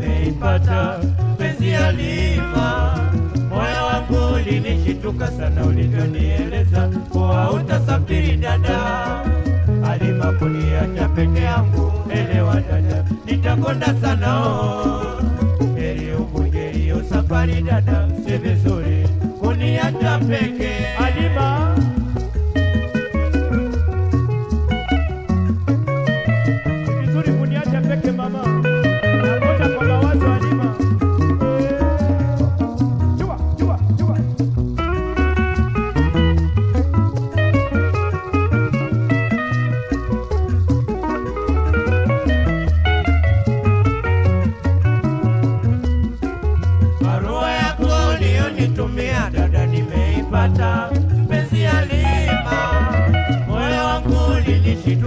nimeipata, penzi ya lima, moyo wangu ulinishituka sana ulivyonieleza kuwa utasafiri dada. Halima, kuniacha peke yangu, elewa dada, nitakonda sana. Heri uvunje hiyo safari dada, si vizuri kuniacha peke.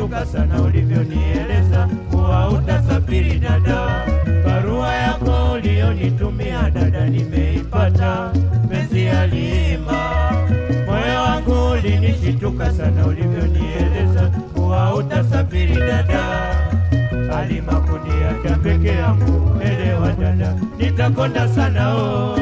Ulinishituka sana ulivyonieleza kuwa utasafiri dada. Barua yako uliyonitumia dada, nimeipata penzi yaliima moyo wangu ulinishituka sana ulivyonieleza kuwa utasafiri dada. Halima, kuniacha peke yangu, elewa dada, nitakonda sana oh.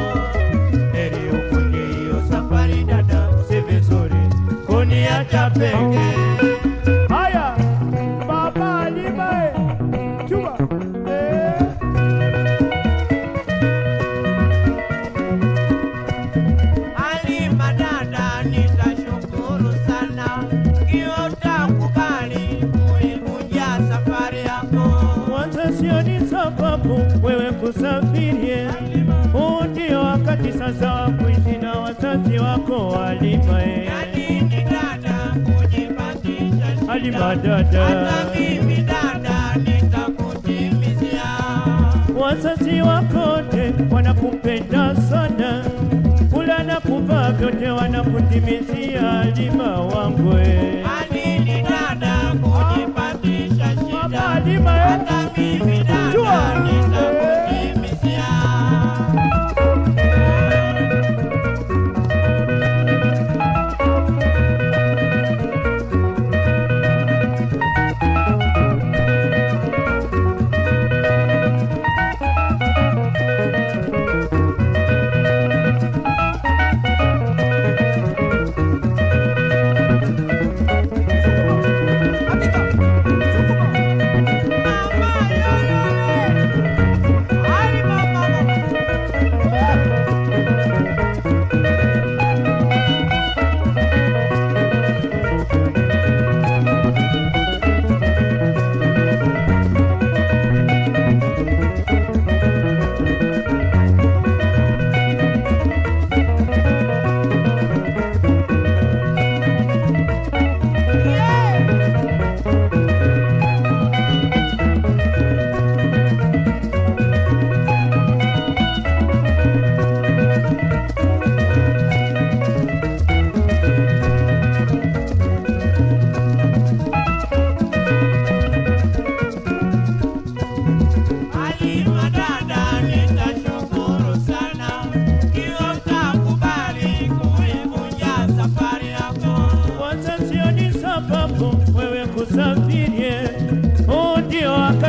Wakati sasa wa kuishi na wazazi wako Halima. eh. Halima dada. Hata mimi dada nitakutimizia. Wazazi wako wote wanakupenda sana, kula na kuvaa vyote wanakutimizia. Halima wangu eh.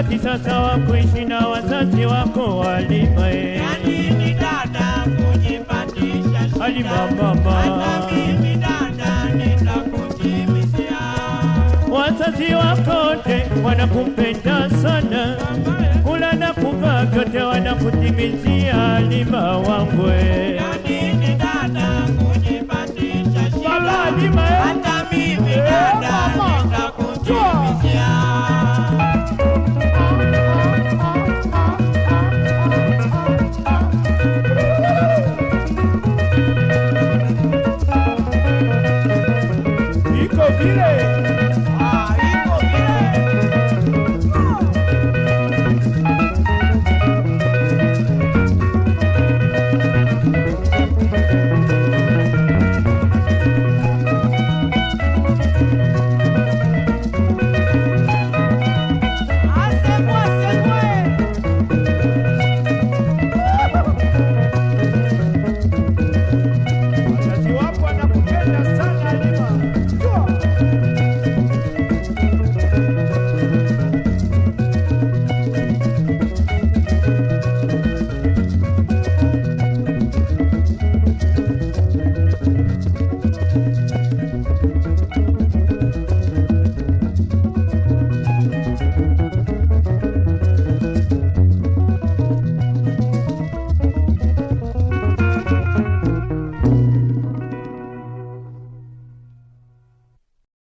Ndio wakati sasa wa kuishi na wazazi wako walipa eh. Yani ni dada kujipatisha shida. Halima baba. Hata mimi dada nitakutimizia. Wazazi wako wote wanakupenda sana, kula na kuvaa vyote wanakutimizia. alima wangwe eh. Yani 耶。